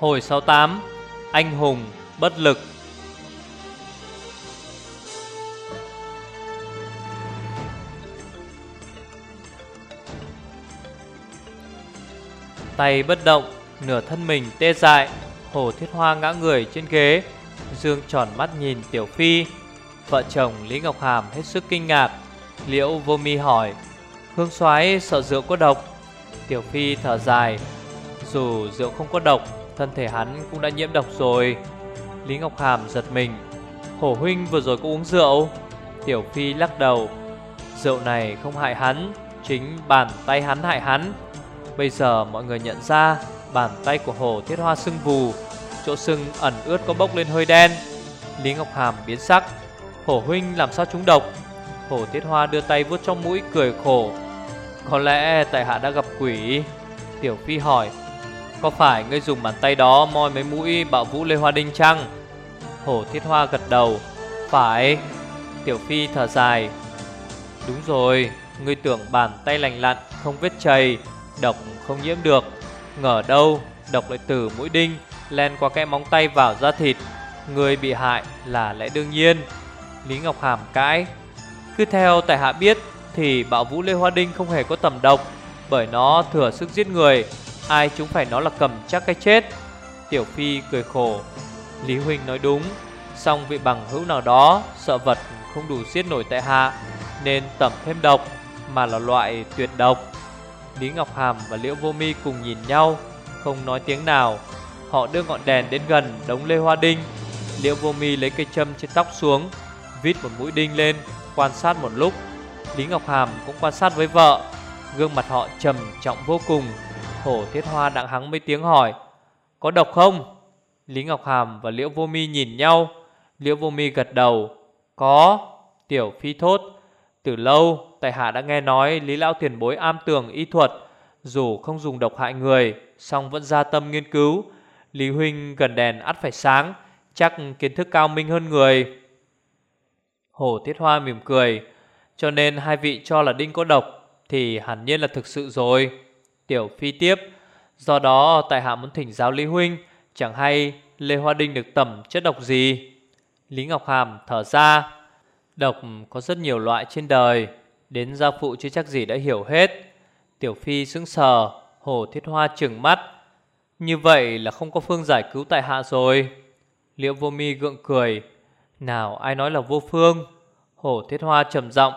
Hồi 68 Anh hùng, bất lực. Tay bất động, Nửa thân mình tê dại, Hồ Thiết Hoa ngã người trên ghế. Dương tròn mắt nhìn Tiểu Phi. Vợ chồng Lý Ngọc Hàm hết sức kinh ngạc. Liễu vô mi hỏi, Hương soái sợ rượu có độc? Tiểu Phi thở dài, Dù rượu không có độc Thân thể hắn cũng đã nhiễm độc rồi. Lý Ngọc Hàm giật mình. Hổ huynh vừa rồi có uống rượu? Tiểu Phi lắc đầu. Rượu này không hại hắn, Chính bàn tay hắn hại hắn. Bây giờ mọi người nhận ra, Bàn tay của hổ thiết hoa sưng vù. Chỗ sưng ẩn ướt có bốc lên hơi đen. Lý Ngọc Hàm biến sắc. Hổ huynh làm sao trúng độc? Hổ thiết hoa đưa tay vuốt trong mũi, cười khổ. Có lẽ tại hạ đã gặp quỷ. Tiểu Phi hỏi. Có phải ngươi dùng bàn tay đó moi mấy mũi bạo vũ Lê Hoa Đinh chăng? Hổ thiết hoa gật đầu. Phải. Tiểu Phi thở dài. Đúng rồi, Ngươi tưởng bàn tay lành lặn Không vết chày, Độc không nhiễm được. Ngờ đâu, độc lại từ mũi đinh, Len qua cái móng tay vào da thịt. Người bị hại là lẽ đương nhiên. Lý Ngọc Hàm cãi. Cứ theo tại hạ biết Thì bạo vũ Lê Hoa Đinh không hề có tầm độc, Bởi nó thừa sức giết người. Ai chúng phải nó là cầm chắc cái chết. Tiểu Phi cười khổ. Lý Huynh nói đúng. Xong vị bằng hữu nào đó, Sợ vật không đủ giết nổi tại hạ, Nên tẩm thêm độc, Mà là loại tuyệt độc. Lý Ngọc Hàm và Liễu Vô Mi cùng nhìn nhau, Không nói tiếng nào. Họ đưa ngọn đèn đến gần đống lê hoa đinh. Liễu Vô Mi lấy cây châm trên tóc xuống, Vít một mũi đinh lên, Quan sát một lúc. Lý Ngọc Hàm cũng quan sát với vợ. Gương mặt họ trầm trọng vô cùng. Hổ Thiết Hoa đặng hắng mấy tiếng hỏi, Có độc không? Lý Ngọc Hàm và Liễu Vô Mi nhìn nhau. Liễu Vô Mi gật đầu, Có, Tiểu Phi thốt. Từ lâu, Tại Hạ đã nghe nói Lý Lão Tiền Bối am tường y thuật, Dù không dùng độc hại người, song vẫn ra tâm nghiên cứu. Lý Huynh gần đèn ắt phải sáng, Chắc kiến thức cao minh hơn người. Hổ Thiết Hoa mỉm cười, Cho nên hai vị cho là đinh có độc Thì hẳn nhiên là thực sự rồi. Tiểu Phi tiếp. Do đó, tại hạ muốn thỉnh giáo Lý Huynh, Chẳng hay Lê Hoa Đinh được tẩm chất độc gì? Lý Ngọc Hàm thở ra. Độc có rất nhiều loại trên đời, Đến gia phụ chưa chắc gì đã hiểu hết. Tiểu Phi sững sờ Hồ Thiết Hoa trừng mắt. Như vậy là không có phương giải cứu tại hạ rồi. Liễu vô mi gượng cười. Nào, ai nói là vô phương? Hồ Thiết Hoa trầm giọng.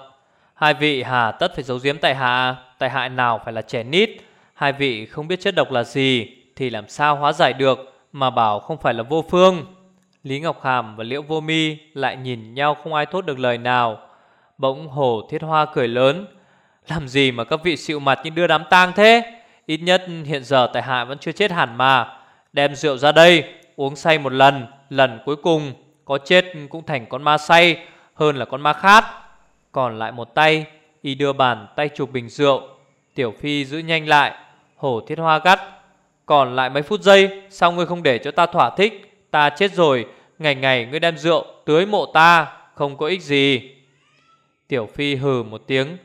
Hai vị hà tất phải giấu giếm tại hạ. Tại hạ nào phải là trẻ nít? Hai vị không biết chất độc là gì Thì làm sao hóa giải được Mà bảo không phải là vô phương? Lý Ngọc Hàm và Liễu Vô Mi Lại nhìn nhau không ai thốt được lời nào. Bỗng Hồ Thiết Hoa cười lớn. Làm gì mà các vị xịu mặt như đưa đám tang thế? Ít nhất hiện giờ tại hạ vẫn chưa chết hẳn mà. Đem rượu ra đây, Uống say một lần Lần cuối cùng, Có chết cũng thành con ma say, Hơn là con ma khát. Còn lại một tay, Y đưa bàn tay chụp bình rượu. Tiểu Phi giữ nhanh lại. Hổ thiết hoa gắt. Còn lại mấy phút giây, Sao ngươi không để cho ta thỏa thích? Ta chết rồi, Ngày ngày ngươi đem rượu tưới mộ ta, Không có ích gì. Tiểu Phi hừ một tiếng.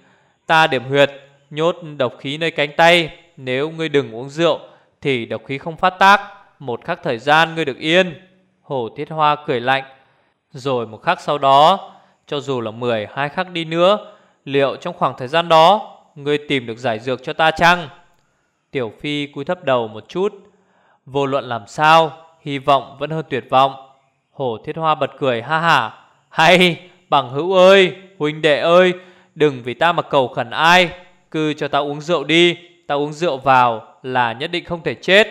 Ta điểm huyệt, Nhốt độc khí nơi cánh tay. Nếu ngươi đừng uống rượu, Thì độc khí không phát tác. Một khắc thời gian ngươi được yên. Hổ Thiết Hoa cười lạnh. Rồi một khắc sau đó, Cho dù là 10 hai khắc đi nữa, Liệu trong khoảng thời gian đó, Ngươi tìm được giải dược cho ta chăng? Tiểu Phi cúi thấp đầu một chút. Vô luận làm sao, Hy vọng vẫn hơn tuyệt vọng. Hổ Thiết Hoa bật cười, ha ha. Hay, bằng hữu ơi, Huynh đệ ơi, Đừng vì ta mà cầu khẩn ai. Cứ cho ta uống rượu đi, Ta uống rượu vào là nhất định không thể chết.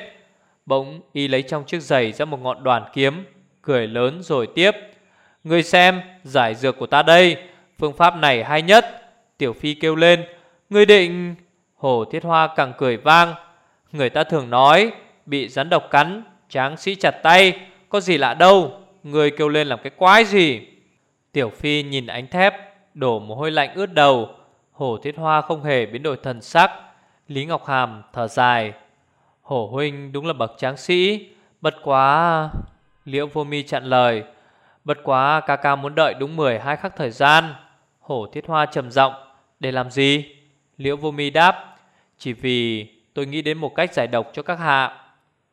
Bỗng y lấy trong chiếc giày ra một ngọn đoàn kiếm, Cười lớn rồi tiếp. Ngươi xem, giải dược của ta đây, Phương pháp này hay nhất. Tiểu Phi kêu lên, Ngươi định Hồ Thiết Hoa càng cười vang. Người ta thường nói, Bị rắn độc cắn, Tráng sĩ chặt tay, Có gì lạ đâu, Người kêu lên làm cái quái gì? Tiểu Phi nhìn ánh thép, Đổ mồ hôi lạnh ướt đầu. Hồ Thiết Hoa không hề biến đổi thần sắc. Lý Ngọc Hàm thở dài. Hổ huynh đúng là bậc tráng sĩ. Bất quá, Liễu vô mi chặn lời. Bất quá ca ca muốn đợi đúng 12 khắc thời gian. Hổ thiết hoa trầm giọng, Để làm gì? Liễu vô mi đáp, Chỉ vì tôi nghĩ đến một cách giải độc cho các hạ.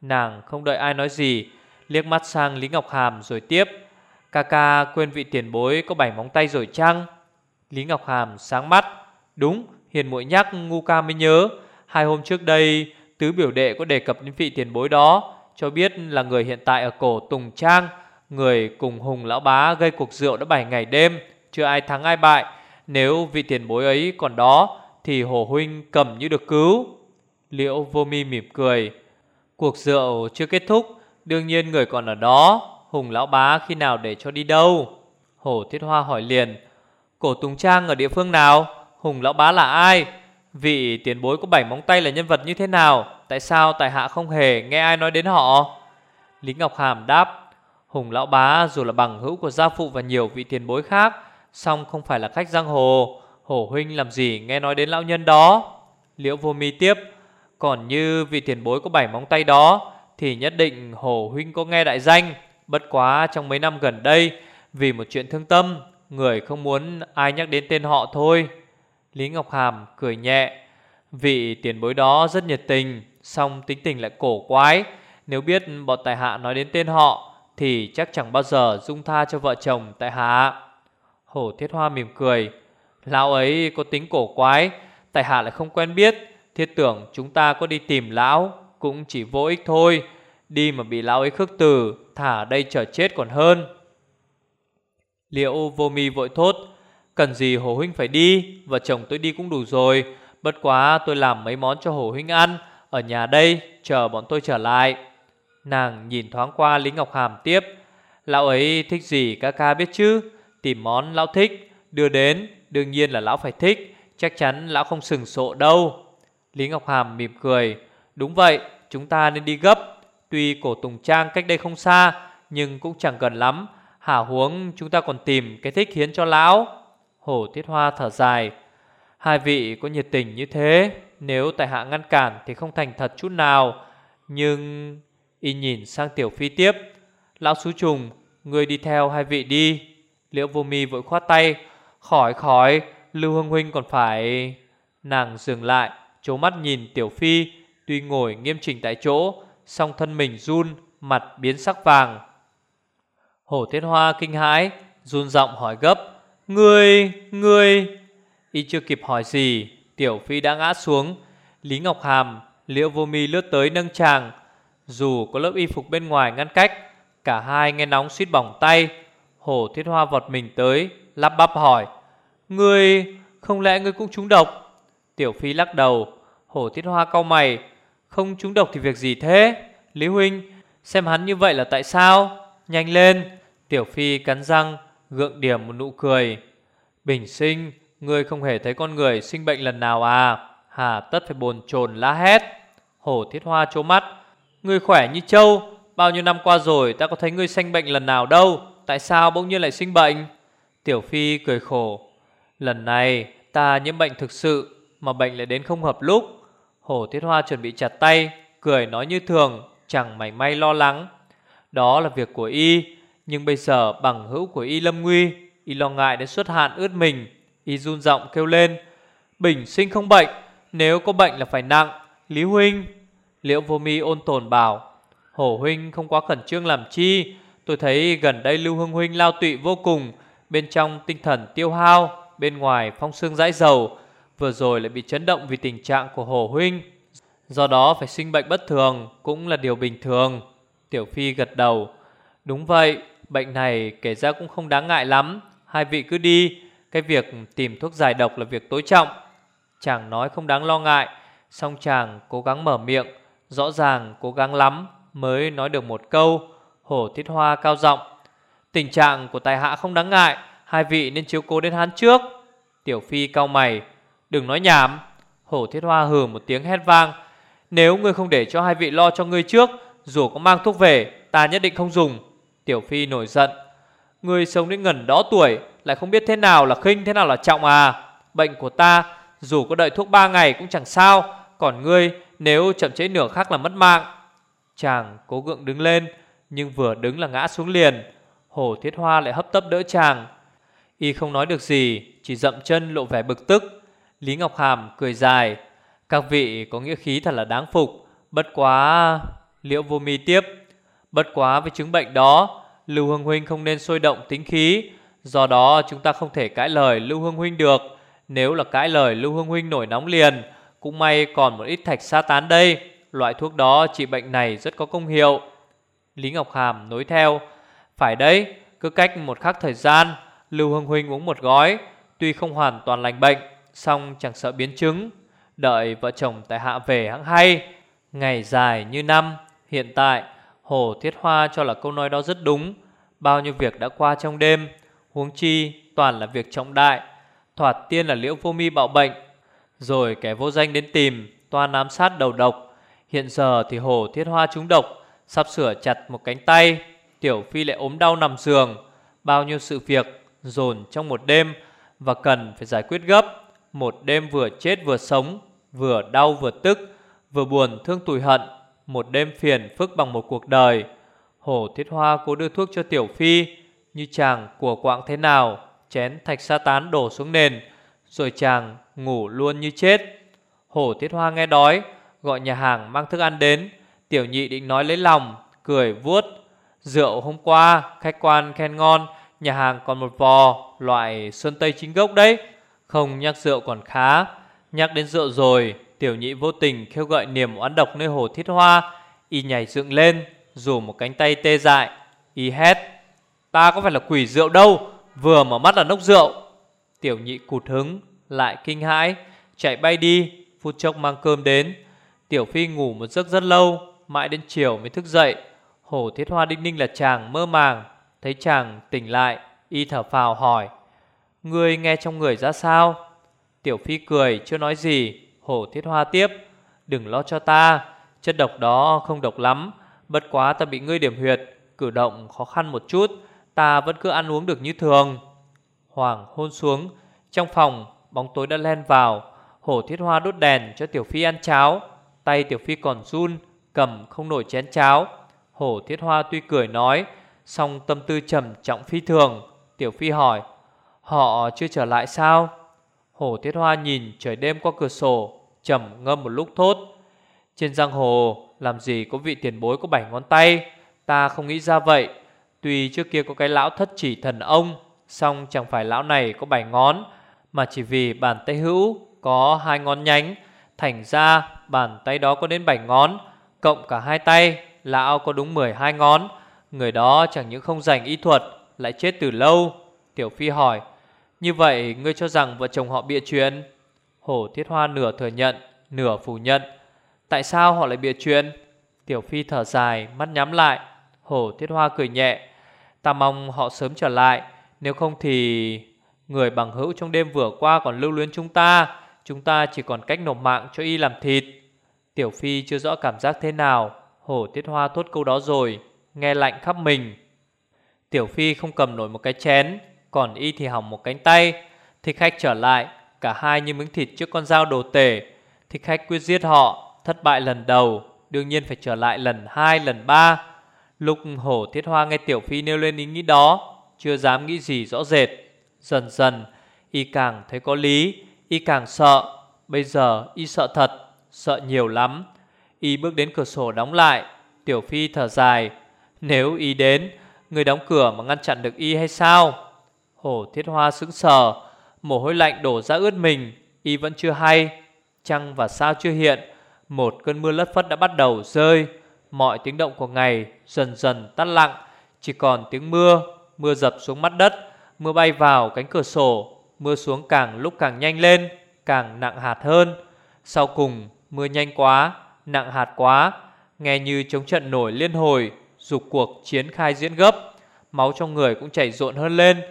Nàng không đợi ai nói gì, Liếc mắt sang Lý Ngọc Hàm rồi tiếp, Ca ca quên vị tiền bối có bảy móng tay rồi chăng? Lý Ngọc Hàm sáng mắt, Đúng, hiền muội nhắc ngu ca mới nhớ. Hai hôm trước đây, Tứ biểu đệ có đề cập đến vị tiền bối đó, Cho biết là người hiện tại ở cổ Tùng Trang, Người cùng Hùng Lão Bá gây cuộc rượu đã 7 ngày đêm, Chưa ai thắng ai bại. Nếu vị tiền bối ấy còn đó thì Hồ Huynh cầm như được cứu. Liễu vô mi mỉm cười. Cuộc rượu chưa kết thúc, Đương nhiên người còn ở đó, Hùng Lão Bá khi nào để cho đi đâu? Hồ Thiết Hoa hỏi liền. Cổ Tùng Trang ở địa phương nào? Hùng Lão Bá là ai? Vị tiền bối có bảy móng tay là nhân vật như thế nào? Tại sao tại hạ không hề nghe ai nói đến họ? Lý Ngọc Hàm đáp. Hùng Lão Bá dù là bằng hữu của gia phụ và nhiều vị tiền bối khác, song không phải là khách giang hồ. Hổ huynh làm gì nghe nói đến lão nhân đó? Liễu vô mi tiếp Còn như vị tiền bối có bảy móng tay đó Thì nhất định hổ huynh có nghe đại danh. Bất quá trong mấy năm gần đây Vì một chuyện thương tâm Người không muốn ai nhắc đến tên họ thôi. Lý Ngọc Hàm cười nhẹ Vị tiền bối đó rất nhiệt tình song tính tình lại cổ quái. Nếu biết bọn tài hạ nói đến tên họ thì chắc chẳng bao giờ dung tha cho vợ chồng tại hạ. Hổ Thiết Hoa mỉm cười, lão ấy có tính cổ quái, tại hạ lại không quen biết, thiết tưởng chúng ta có đi tìm lão cũng chỉ vô ích thôi, đi mà bị lão ấy khước từ, thả đây chờ chết còn hơn. Liệu vô mi vội thốt, cần gì Hổ huynh phải đi, vợ chồng tôi đi cũng đủ rồi, bất quá tôi làm mấy món cho Hổ huynh ăn, ở nhà đây chờ bọn tôi trở lại. Nàng nhìn thoáng qua Lý Ngọc Hàm tiếp Lão ấy thích gì ca ca biết chứ? Tìm món lão thích. Đưa đến, đương nhiên là lão phải thích, Chắc chắn lão không sừng sộ đâu. Lý Ngọc Hàm mỉm cười, Đúng vậy, chúng ta nên đi gấp. Tuy cổ Tùng Trang cách đây không xa, Nhưng cũng chẳng gần lắm. Hả huống chúng ta còn tìm cái thích hiến cho lão. Hổ Tiết Hoa thở dài, Hai vị có nhiệt tình như thế, Nếu tại hạ ngăn cản thì không thành thật chút nào. Nhưng Y nhìn sang Tiểu Phi tiếp, Lão xú Trùng Người đi theo hai vị đi. Liễu vô mi vội khoát tay Khỏi khỏi Lưu Hương Huynh còn phải Nàng dừng lại Chố mắt nhìn Tiểu Phi Tuy ngồi nghiêm chỉnh tại chỗ song thân mình run Mặt biến sắc vàng. Hổ Thiết Hoa kinh hãi Run giọng hỏi gấp Ngươi, ngươi? Y chưa kịp hỏi gì Tiểu Phi đã ngã xuống. Lý Ngọc Hàm Liễu vô mi lướt tới nâng chàng. Dù có lớp y phục bên ngoài ngăn cách Cả hai nghe nóng suýt bỏng tay. Hổ thiết hoa vọt mình tới Lắp bắp hỏi Ngươi không lẽ ngươi cũng trúng độc? Tiểu phi lắc đầu, Hổ thiết hoa cau mày. Không trúng độc thì việc gì thế? Lý huynh, xem hắn như vậy là tại sao? Nhanh lên. Tiểu phi cắn răng, gượng điểm một nụ cười. Bình sinh, Ngươi không hề thấy con người sinh bệnh lần nào à? Hà tất phải bồn chồn la hét. Hổ thiết hoa trố mắt. Ngươi khỏe như trâu. Bao nhiêu năm qua rồi ta có thấy ngươi sanh bệnh lần nào đâu. Tại sao bỗng nhiên lại sinh bệnh? Tiểu Phi cười khổ. Lần này, ta nhiễm bệnh thực sự, Mà bệnh lại đến không hợp lúc. Hổ Thiết Hoa chuẩn bị chặt tay, Cười nói như thường, Chẳng mảy may lo lắng. Đó là việc của y, Nhưng bây giờ bằng hữu của y lâm nguy, Y lo ngại đến xuất hạn ướt mình. Y run giọng kêu lên, Bình sinh không bệnh, Nếu có bệnh là phải nặng, Lý Huynh. Liễu vô mi ôn tồn bảo, Hổ huynh không quá khẩn trương làm chi, Tôi thấy gần đây Lưu Hương huynh lao tụy vô cùng Bên trong tinh thần tiêu hao. Bên ngoài phong sương dãi dầu Vừa rồi lại bị chấn động vì tình trạng của hổ huynh. Do đó phải sinh bệnh bất thường Cũng là điều bình thường. Tiểu Phi gật đầu. Đúng vậy, Bệnh này kể ra cũng không đáng ngại lắm. Hai vị cứ đi, Cái việc tìm thuốc giải độc là việc tối trọng. Chàng nói không đáng lo ngại, song chàng cố gắng mở miệng, Rõ ràng cố gắng lắm mới nói được một câu, Hổ thiết hoa cao giọng. Tình trạng của tài hạ không đáng ngại Hai vị nên chiếu cố đến hắn trước. Tiểu phi cao mày, Đừng nói nhảm. Hổ thiết hoa hừ một tiếng hét vang, Nếu ngươi không để cho hai vị lo cho ngươi trước, Dù có mang thuốc về, Ta nhất định không dùng. Tiểu phi nổi giận, Ngươi sống đến ngần đó tuổi, Lại không biết thế nào là khinh, thế nào là trọng à? Bệnh của ta, dù có đợi thuốc ba ngày cũng chẳng sao, Còn ngươi nếu chậm chế nửa khắc là mất mạng. Chàng cố gượng đứng lên, Nhưng vừa đứng là ngã xuống liền. Hổ thiết hoa lại hấp tấp đỡ chàng Y không nói được gì, Chỉ dậm chân lộ vẻ bực tức. Lý Ngọc Hàm cười dài, Các vị có nghĩa khí thật là đáng phục, Bất quá Liễu vô mi tiếp, Bất quá với chứng bệnh đó, Lưu Hương Huynh không nên sôi động tính khí, Do đó chúng ta không thể cãi lời Lưu Hương Huynh được. Nếu là cãi lời Lưu Hương Huynh nổi nóng liền, Cũng may còn một ít thạch sa tán đây, Loại thuốc đó trị bệnh này rất có công hiệu. Lý Ngọc Hàm nối theo, Phải đấy, Cứ cách một khắc thời gian Lưu hưng Huynh uống một gói, Tuy không hoàn toàn lành bệnh Xong chẳng sợ biến chứng. Đợi vợ chồng tại hạ về hãng hay, Ngày dài như năm, Hiện tại, Hồ Thiết Hoa cho là câu nói đó rất đúng. Bao nhiêu việc đã qua trong đêm, Huống chi toàn là việc trọng đại, Thoạt tiên là liễu vô mi bạo bệnh. Rồi kẻ vô danh đến tìm, Toan ám sát đầu độc. Hiện giờ thì Hồ Thiết Hoa trúng độc, Sắp sửa chặt một cánh tay. Tiểu Phi lại ốm đau nằm giường. Bao nhiêu sự việc dồn trong một đêm Và cần phải giải quyết gấp. Một đêm vừa chết vừa sống, Vừa đau vừa tức, Vừa buồn thương tủi hận. Một đêm phiền phức bằng một cuộc đời. Hổ Thiết Hoa cố đưa thuốc cho Tiểu Phi, Như chàng của quạng thế nào, Chén thạch sa tán đổ xuống nền, Rồi chàng ngủ luôn như chết. Hổ Thiết Hoa nghe đói, Gọi nhà hàng mang thức ăn đến. Tiểu nhị định nói lấy lòng, Cười vuốt. Rượu hôm qua, khách quan khen ngon Nhà hàng còn một vò, Loại sơn tây chính gốc đấy. Không nhắc rượu còn khá. Nhắc đến rượu rồi, Tiểu nhị vô tình kêu gọi niềm oán độc nơi hồ thiết hoa. Y nhảy dựng lên, rủ một cánh tay tê dại. Y hét, Ta có phải là quỷ rượu đâu, Vừa mở mắt là nốc rượu. Tiểu nhị cụt hứng, Lại kinh hãi, Chạy bay đi, Phút chốc mang cơm đến. Tiểu phi ngủ một giấc rất lâu, Mãi đến chiều mới thức dậy. Hồ thiết hoa đinh ninh là chàng mơ màng Thấy chàng tỉnh lại, Y thở phào hỏi, Ngươi nghe trong người ra sao? Tiểu phi cười, chưa nói gì, Hổ thiết hoa tiếp, Đừng lo cho ta, Chất độc đó không độc lắm, Bất quá ta bị ngươi điểm huyệt, Cử động khó khăn một chút, Ta vẫn cứ ăn uống được như thường. Hoàng hôn xuống, Trong phòng bóng tối đã len vào, Hổ thiết hoa đốt đèn cho Tiểu Phi ăn cháo, Tay Tiểu Phi còn run, Cầm không nổi chén cháo. Hổ thiết hoa tuy cười nói song tâm tư trầm trọng phi thường, Tiểu Phi hỏi, Họ chưa trở lại sao? Hồ Thiết Hoa nhìn trời đêm qua cửa sổ, trầm ngâm một lúc thốt, Trên giang hồ, Làm gì có vị tiền bối có bảy ngón tay? Ta không nghĩ ra vậy. Tuy trước kia có cái lão thất chỉ thần ông, song chẳng phải lão này có bảy ngón, Mà chỉ vì bàn tay hữu Có hai ngón nhánh, Thành ra bàn tay đó có đến bảy ngón, Cộng cả hai tay, Lão có đúng 12 ngón. Người đó chẳng những không dành y thuật, Lại chết từ lâu. Tiểu Phi hỏi, Như vậy ngươi cho rằng vợ chồng họ bịa chuyện? Hổ Thiết Hoa nửa thừa nhận, Nửa phủ nhận. Tại sao họ lại bịa chuyện? Tiểu Phi thở dài, mắt nhắm lại. Hổ Thiết Hoa cười nhẹ, Ta mong họ sớm trở lại. Nếu không thì Người bằng hữu trong đêm vừa qua còn lưu luyến chúng ta. Chúng ta chỉ còn cách nộp mạng cho y làm thịt. Tiểu Phi chưa rõ cảm giác thế nào. Hổ Thiết Hoa thốt câu đó rồi. Nghe lạnh khắp mình. Tiểu Phi không cầm nổi một cái chén, Còn y thì hỏng một cánh tay. Thích khách trở lại, Cả hai như miếng thịt trước con dao đồ tể. Thích khách quyết giết họ, Thất bại lần đầu, Đương nhiên phải trở lại lần hai, lần ba. Lúc hổ thiết hoa nghe Tiểu Phi nêu lên ý nghĩ đó, Chưa dám nghĩ gì rõ rệt. Dần dần, Y càng thấy có lý, Y càng sợ. Bây giờ y sợ thật, Sợ nhiều lắm. Y bước đến cửa sổ đóng lại. Tiểu Phi thở dài. Nếu y đến, Người đóng cửa mà ngăn chặn được y hay sao? Hổ thiết hoa sững sờ, Mồ hôi lạnh đổ ra ướt mình, Y vẫn chưa hay. Trăng và sao chưa hiện, Một cơn mưa lất phất đã bắt đầu rơi. Mọi tiếng động của ngày dần dần tắt lặng, Chỉ còn tiếng mưa Mưa dập xuống mắt đất, Mưa bay vào cánh cửa sổ, Mưa xuống càng lúc càng nhanh lên, Càng nặng hạt hơn. Sau cùng, mưa nhanh quá, Nặng hạt quá, Nghe như chống trận nổi liên hồi. Dục cuộc chiến khai diễn gấp, Máu trong người cũng chảy rộn hơn lên.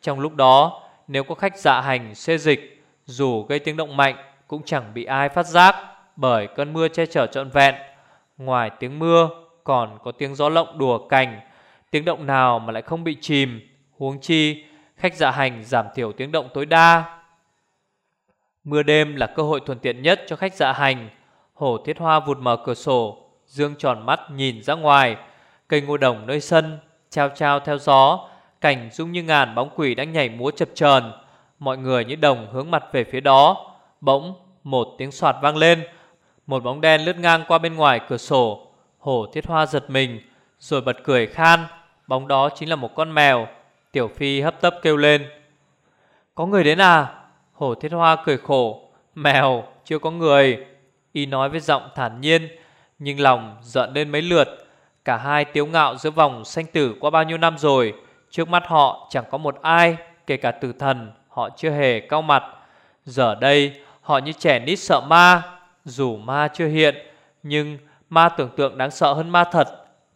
Trong lúc đó, Nếu có khách dạ hành xê dịch, Dù gây tiếng động mạnh, Cũng chẳng bị ai phát giác Bởi cơn mưa che chở trọn vẹn. Ngoài tiếng mưa, Còn có tiếng gió lộng đùa cành, Tiếng động nào mà lại không bị chìm? Huống chi, Khách dạ hành giảm thiểu tiếng động tối đa. Mưa đêm là cơ hội thuận tiện nhất cho khách dạ hành. Hổ thiết hoa vụt mở cửa sổ, Dương tròn mắt nhìn ra ngoài. Cây ngô đồng nơi sân, Trao trao theo gió, Cảnh dung như ngàn bóng quỷ đang nhảy múa chập chờn. Mọi người như đồng hướng mặt về phía đó. Bỗng một tiếng soạt vang lên, Một bóng đen lướt ngang qua bên ngoài cửa sổ. Hổ thiết hoa giật mình, Rồi bật cười khan, Bóng đó chính là một con mèo. Tiểu Phi hấp tấp kêu lên, Có người đến à? Hổ thiết hoa cười khổ, Mèo, chưa có người. Y nói với giọng thản nhiên, Nhưng lòng giận lên mấy lượt. Cả hai tiếu ngạo giữa vòng sanh tử qua bao nhiêu năm rồi, Trước mắt họ chẳng có một ai, Kể cả tử thần, Họ chưa hề cao mặt. Giờ đây, họ như trẻ nít sợ ma, Dù ma chưa hiện, Nhưng ma tưởng tượng đáng sợ hơn ma thật.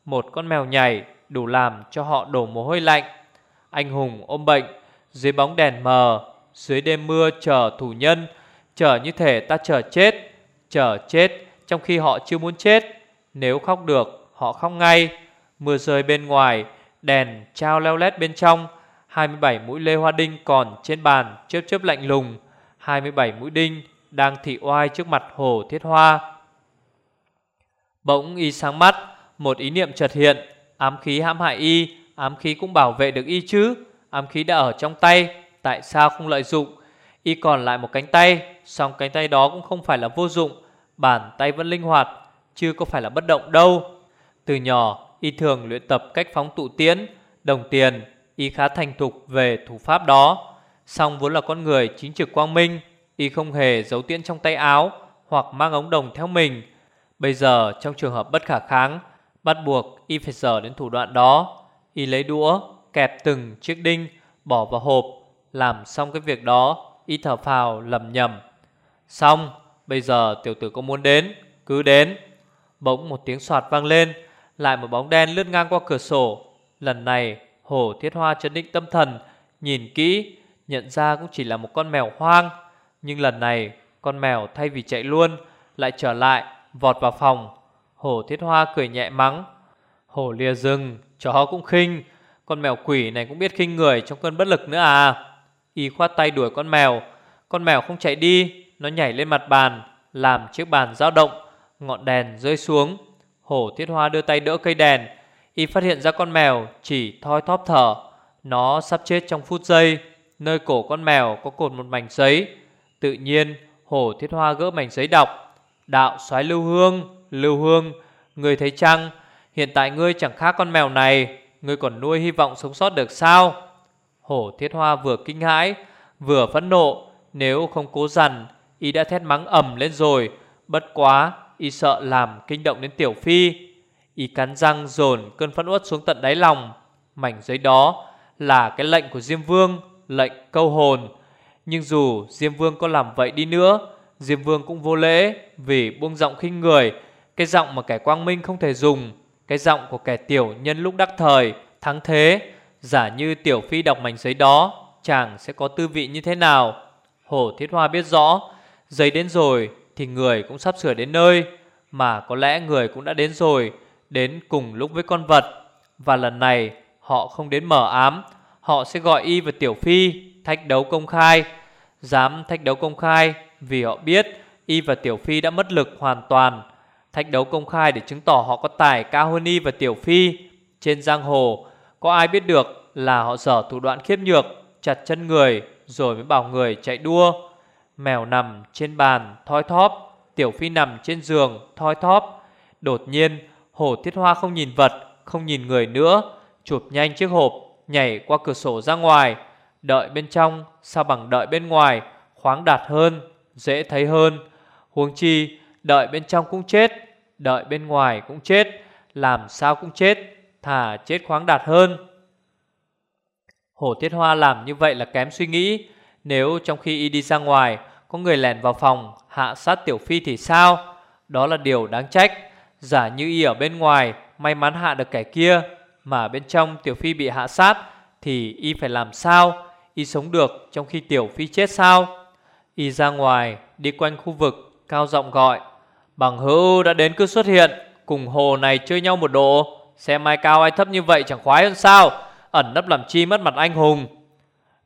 Một con mèo nhảy Đủ làm cho họ đổ mồ hôi lạnh. Anh hùng ôm bệnh, Dưới bóng đèn mờ, Dưới đêm mưa chờ thủ nhân, Chờ như thể ta chờ chết Chờ chết trong khi họ chưa muốn chết. Nếu khóc được họ khóc ngay, Mưa rơi bên ngoài, Đèn trao leo lét bên trong 27 mũi lê hoa đinh còn trên bàn chớp chớp lạnh lùng 27 mũi đinh đang thị oai trước mặt hồ thiết hoa. Bỗng y sáng mắt, Một ý niệm chợt hiện, Ám khí hãm hại y, Ám khí cũng bảo vệ được y chứ, Ám khí đã ở trong tay, Tại sao không lợi dụng? Y còn lại một cánh tay, Song cánh tay đó cũng không phải là vô dụng, Bàn tay vẫn linh hoạt Chứ có phải là bất động đâu. Từ nhỏ, y thường luyện tập cách phóng tụ tiễn, Đồng tiền, Y khá thành thục về thủ pháp đó. Song vốn là con người chính trực quang minh, Y không hề giấu tiễn trong tay áo Hoặc mang ống đồng theo mình. Bây giờ, trong trường hợp bất khả kháng, Bắt buộc y phải dở đến thủ đoạn đó. Y lấy đũa, Kẹp từng chiếc đinh, Bỏ vào hộp. Làm xong cái việc đó, Y thở phào lầm nhầm Xong, Bây giờ tiểu tử có muốn đến, Cứ đến. Bỗng một tiếng soạt vang lên lại một bóng đen lướt ngang qua cửa sổ. Lần này, Hồ Thiết Hoa chấn định tâm thần, Nhìn kỹ, Nhận ra cũng chỉ là một con mèo hoang. Nhưng lần này, Con mèo thay vì chạy luôn, Lại trở lại, Vọt vào phòng. Hồ Thiết Hoa cười nhẹ mắng, Hồ lìa rừng, Chó cũng khinh. Con mèo quỷ này cũng biết khinh người trong cơn bất lực nữa à. Y khoát tay đuổi con mèo. Con mèo không chạy đi, Nó nhảy lên mặt bàn, Làm chiếc bàn dao động, Ngọn đèn rơi xuống. Hổ thiết hoa đưa tay đỡ cây đèn. Y phát hiện ra con mèo chỉ thoi thóp thở. Nó sắp chết trong phút giây, Nơi cổ con mèo có cột một mảnh giấy. Tự nhiên, hổ thiết hoa gỡ mảnh giấy đọc. Đạo soái lưu hương Lưu hương Người thấy chăng? Hiện tại ngươi chẳng khác con mèo này. Ngươi còn nuôi hy vọng sống sót được sao? Hổ thiết hoa vừa kinh hãi, Vừa phẫn nộ. Nếu không cố dằn, Y đã thét mắng ầm lên rồi. Bất quá Y sợ làm kinh động đến tiểu phi. Y cắn răng dồn cơn phẫn uất xuống tận đáy lòng. Mảnh giấy đó Là cái lệnh của Diêm Vương, Lệnh câu hồn. Nhưng dù Diêm Vương có làm vậy đi nữa, Diêm Vương cũng vô lễ Vì buông giọng khinh người, Cái giọng mà kẻ quang minh không thể dùng, Cái giọng của kẻ tiểu nhân lúc đắc thời, Thắng thế. Giả như tiểu phi đọc mảnh giấy đó, Chàng sẽ có tư vị như thế nào? Hổ thiết hoa biết rõ, Giấy đến rồi thì người cũng sắp sửa đến nơi, Mà có lẽ người cũng đã đến rồi, Đến cùng lúc với con vật. Và lần này, họ không đến mở ám, Họ sẽ gọi y và tiểu phi, Thách đấu công khai. Dám thách đấu công khai, Vì họ biết y và tiểu phi đã mất lực hoàn toàn. Thách đấu công khai để chứng tỏ họ có tài cao hơn y và tiểu phi. Trên giang hồ, Có ai biết được là họ dở thủ đoạn khiếp nhược, Chặt chân người Rồi mới bảo người chạy đua. Mèo nằm trên bàn thoi thóp, Tiểu Phi nằm trên giường thoi thóp. Đột nhiên Hổ Thiết Hoa không nhìn vật, Không nhìn người nữa, Chụp nhanh chiếc hộp, Nhảy qua cửa sổ ra ngoài. Đợi bên trong, sao bằng đợi bên ngoài, Khoáng đạt hơn, Dễ thấy hơn. Huống chi, đợi bên trong cũng chết, Đợi bên ngoài cũng chết, Làm sao cũng chết Thả chết khoáng đạt hơn. Hổ Thiết Hoa làm như vậy là kém suy nghĩ nếu trong khi y đi ra ngoài, Có người lèn vào phòng, Hạ sát Tiểu Phi thì sao? Đó là điều đáng trách. Giả như y ở bên ngoài, May mắn hạ được kẻ kia, Mà bên trong Tiểu Phi bị hạ sát, Thì y phải làm sao? Y sống được trong khi Tiểu Phi chết sao? Y ra ngoài, Đi quanh khu vực, Cao giọng gọi, Bằng hữu đã đến cứ xuất hiện, Cùng hồ này chơi nhau một độ. Xem ai cao ai thấp như vậy chẳng khoái hơn sao? Ẩn nấp làm chi mất mặt anh hùng.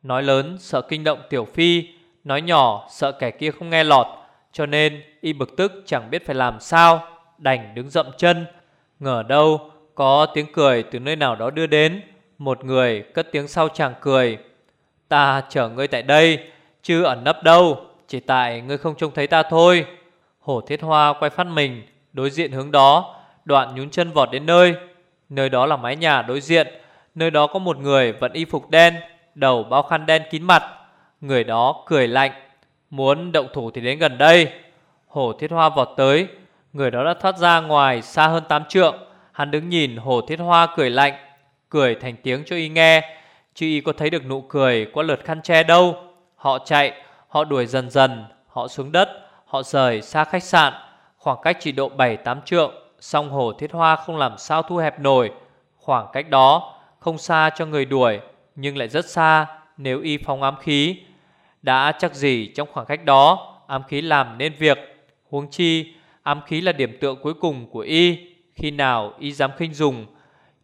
Nói lớn, sợ kinh động Tiểu Phi, Nói nhỏ, sợ kẻ kia không nghe lọt, Cho nên y bực tức chẳng biết phải làm sao, Đành đứng dậm chân. Ngờ đâu, có tiếng cười từ nơi nào đó đưa đến, Một người cất tiếng sau chàng cười. Ta chở ngươi tại đây, Chứ ẩn nấp đâu, Chỉ tại ngươi không trông thấy ta thôi. Hổ thiết hoa quay phát mình, Đối diện hướng đó, Đoạn nhún chân vọt đến nơi. Nơi đó là mái nhà đối diện, Nơi đó có một người vẫn y phục đen. Đầu bao khăn đen kín mặt. Người đó cười lạnh, Muốn động thủ thì đến gần đây. Hồ thiết hoa vọt tới. Người đó đã thoát ra ngoài xa hơn 8 trượng. Hắn đứng nhìn hồ thiết hoa cười lạnh, Cười thành tiếng cho y nghe. Chứ y có thấy được nụ cười qua lượt khăn che đâu. Họ chạy, Họ đuổi dần dần, Họ xuống đất, Họ rời xa khách sạn. Khoảng cách chỉ độ 7-8 trượng, Song hồ thiết hoa không làm sao thu hẹp nổi. Khoảng cách đó Không xa cho người đuổi. Nhưng lại rất xa nếu y phóng ám khí. Đã chắc gì trong khoảng cách đó, Ám khí làm nên việc. Huống chi, ám khí là điểm tựa cuối cùng của y, Khi nào y dám khinh dùng,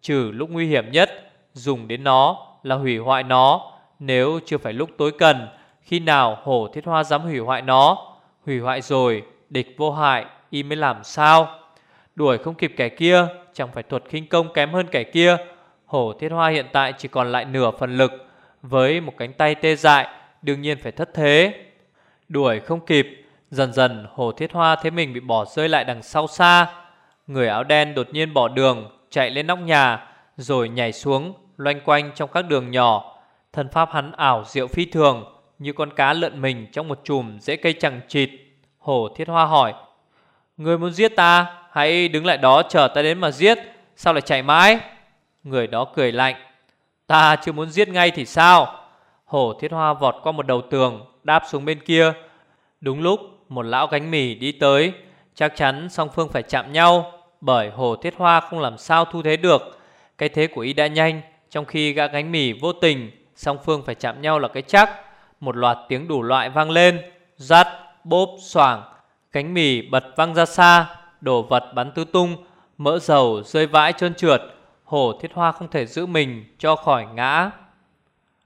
Trừ lúc nguy hiểm nhất, Dùng đến nó là hủy hoại nó, Nếu chưa phải lúc tối cần, Khi nào hổ thiết hoa dám hủy hoại nó, Hủy hoại rồi, Địch vô hại, y mới làm sao? Đuổi không kịp kẻ kia, Chẳng phải thuật khinh công kém hơn kẻ kia Hổ thiết hoa hiện tại chỉ còn lại nửa phần lực, Với một cánh tay tê dại, Đương nhiên phải thất thế. Đuổi không kịp, Dần dần hổ thiết hoa thấy mình bị bỏ rơi lại đằng sau xa. Người áo đen đột nhiên bỏ đường, Chạy lên nóc nhà, Rồi nhảy xuống, Loanh quanh trong các đường nhỏ. Thân pháp hắn ảo diệu phi thường, Như con cá lợn mình trong một chùm rễ cây chẳng chịt. Hổ thiết hoa hỏi Người muốn giết ta? Hãy đứng lại đó chờ ta đến mà giết, Sao lại chạy mãi? Người đó cười lạnh. Ta chưa muốn giết ngay thì sao? Hổ thiết hoa vọt qua một đầu tường Đáp xuống bên kia. Đúng lúc một lão gánh mì đi tới. Chắc chắn song phương phải chạm nhau Bởi hồ thiết hoa không làm sao thu thế được. Cái thế của y đã nhanh Trong khi gã gánh mì vô tình Song phương phải chạm nhau là cái chắc. Một loạt tiếng đủ loại vang lên Rát, bốp, xoảng. Gánh mì bật văng ra xa Đổ vật bắn tứ tung Mỡ dầu rơi vãi trơn trượt. Hổ thiết hoa không thể giữ mình cho khỏi ngã.